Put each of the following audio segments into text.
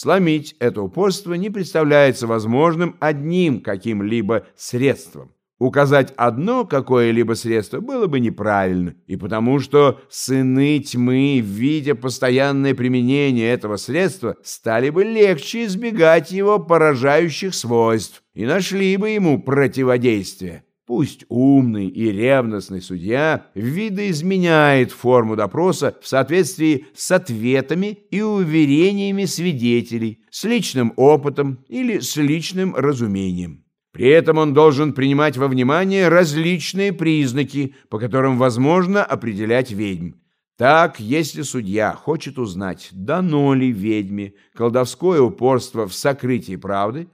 Сломить это упорство не представляется возможным одним каким-либо средством. Указать одно какое-либо средство было бы неправильно, и потому что сыны тьмы, видя постоянное применение этого средства, стали бы легче избегать его поражающих свойств и нашли бы ему противодействие. Пусть умный и ревностный судья видоизменяет форму допроса в соответствии с ответами и уверениями свидетелей, с личным опытом или с личным разумением. При этом он должен принимать во внимание различные признаки, по которым возможно определять ведьм. Так, если судья хочет узнать, дано ли ведьме колдовское упорство в сокрытии правды,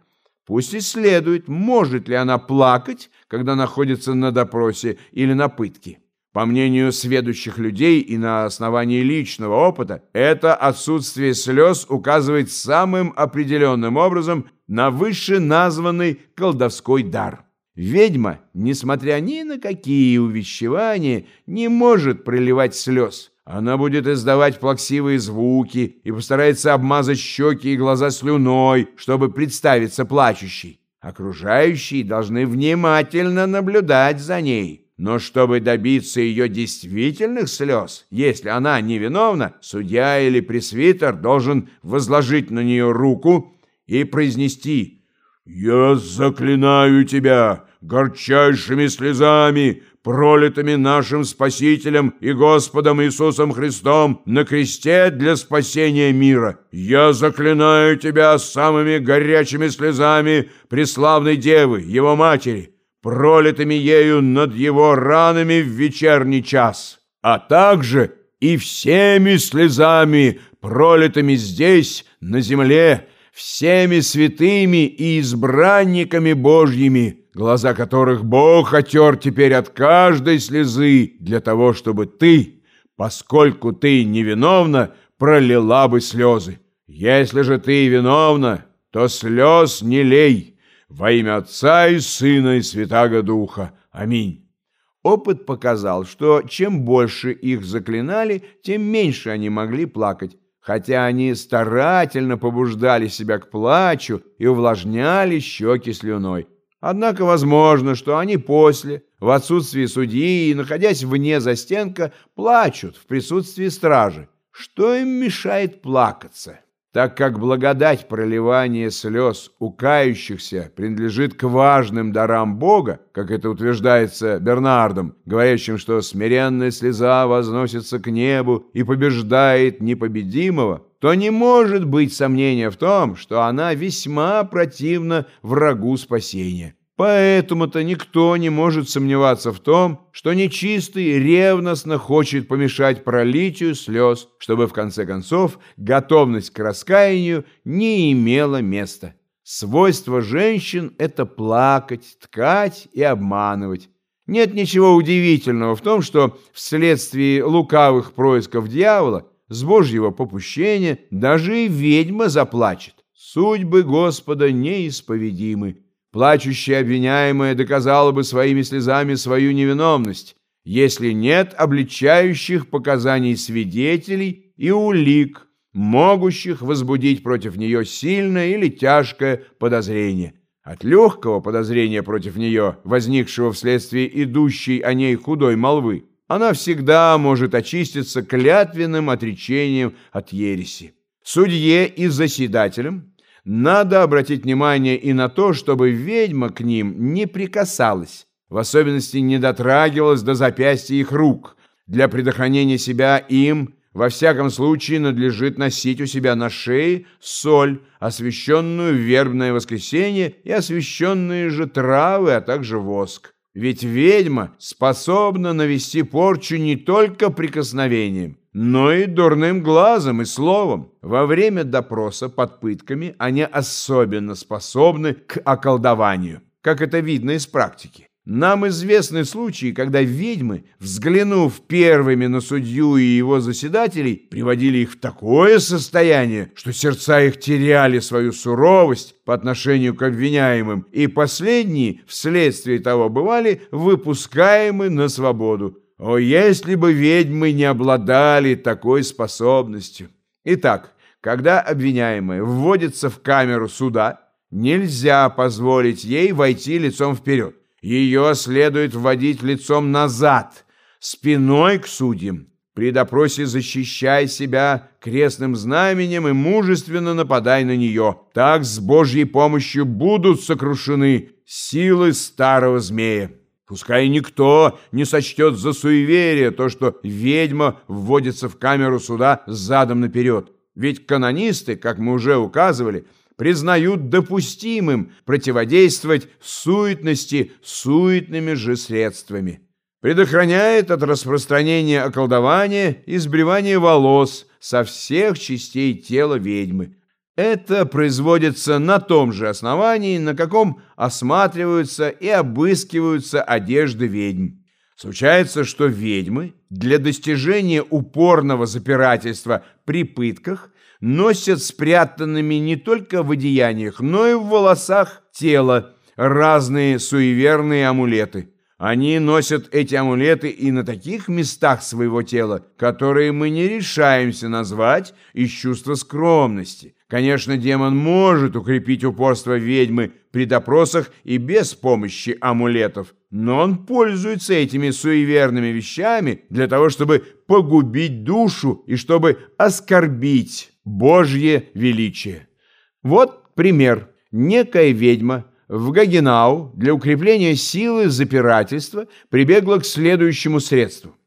пусть исследует, может ли она плакать, когда находится на допросе или на пытке. По мнению сведущих людей и на основании личного опыта, это отсутствие слез указывает самым определенным образом на вышеназванный колдовской дар. Ведьма, несмотря ни на какие увещевания, не может проливать слез. Она будет издавать плаксивые звуки и постарается обмазать щеки и глаза слюной, чтобы представиться плачущей. Окружающие должны внимательно наблюдать за ней. Но чтобы добиться ее действительных слез, если она невиновна, судья или пресвитер должен возложить на нее руку и произнести «Я заклинаю тебя горчайшими слезами, пролитыми нашим Спасителем и Господом Иисусом Христом на кресте для спасения мира. Я заклинаю тебя самыми горячими слезами преславной Девы, Его Матери, пролитыми ею над его ранами в вечерний час, а также и всеми слезами, пролитыми здесь, на земле, всеми святыми и избранниками Божьими, глаза которых Бог отер теперь от каждой слезы для того, чтобы ты, поскольку ты невиновна, пролила бы слезы. Если же ты виновна, то слез не лей». Во имя Отца и Сына и Святаго Духа. Аминь. Опыт показал, что чем больше их заклинали, тем меньше они могли плакать, хотя они старательно побуждали себя к плачу и увлажняли щеки слюной. Однако возможно, что они после, в отсутствии судьи и находясь вне застенка, плачут в присутствии стражи. Что им мешает плакаться? так как благодать проливания слез у кающихся принадлежит к важным дарам Бога, как это утверждается Бернардом, говорящим, что смиренная слеза возносится к небу и побеждает непобедимого, то не может быть сомнения в том, что она весьма противна врагу спасения. Поэтому-то никто не может сомневаться в том, что нечистый ревностно хочет помешать пролитию слез, чтобы в конце концов готовность к раскаянию не имела места. Свойство женщин – это плакать, ткать и обманывать. Нет ничего удивительного в том, что вследствие лукавых происков дьявола, с Божьего попущения, даже и ведьма заплачет. Судьбы Господа неисповедимы. Плачущая обвиняемая доказала бы своими слезами свою невиновность, если нет обличающих показаний свидетелей и улик, могущих возбудить против нее сильное или тяжкое подозрение. От легкого подозрения против нее, возникшего вследствие идущей о ней худой молвы, она всегда может очиститься клятвенным отречением от ереси. Судье и заседателям надо обратить внимание и на то, чтобы ведьма к ним не прикасалась, в особенности не дотрагивалась до запястья их рук. Для предохранения себя им, во всяком случае, надлежит носить у себя на шее соль, освященную в вербное воскресенье и освященные же травы, а также воск. Ведь ведьма способна навести порчу не только прикосновением, но и дурным глазом и словом. Во время допроса под пытками они особенно способны к околдованию, как это видно из практики. Нам известны случаи, когда ведьмы, взглянув первыми на судью и его заседателей, приводили их в такое состояние, что сердца их теряли свою суровость по отношению к обвиняемым, и последние вследствие того бывали выпускаемы на свободу. О, если бы ведьмы не обладали такой способностью! Итак, Когда обвиняемая вводится в камеру суда, нельзя позволить ей войти лицом вперед. Ее следует вводить лицом назад, спиной к судьям. При допросе защищай себя крестным знаменем и мужественно нападай на нее. Так с Божьей помощью будут сокрушены силы старого змея. Пускай никто не сочтет за суеверие то, что ведьма вводится в камеру суда задом наперед. Ведь канонисты, как мы уже указывали, признают допустимым противодействовать суетности суетными же средствами. Предохраняет от распространения околдования и сбривания волос со всех частей тела ведьмы. Это производится на том же основании, на каком осматриваются и обыскиваются одежды ведьм. Случается, что ведьмы для достижения упорного запирательства при пытках носят спрятанными не только в одеяниях, но и в волосах тела разные суеверные амулеты. Они носят эти амулеты и на таких местах своего тела, которые мы не решаемся назвать из чувства скромности. Конечно, демон может укрепить упорство ведьмы при допросах и без помощи амулетов, но он пользуется этими суеверными вещами для того, чтобы погубить душу и чтобы оскорбить Божье величие. Вот пример. Некая ведьма в Гагенау для укрепления силы запирательства прибегла к следующему средству –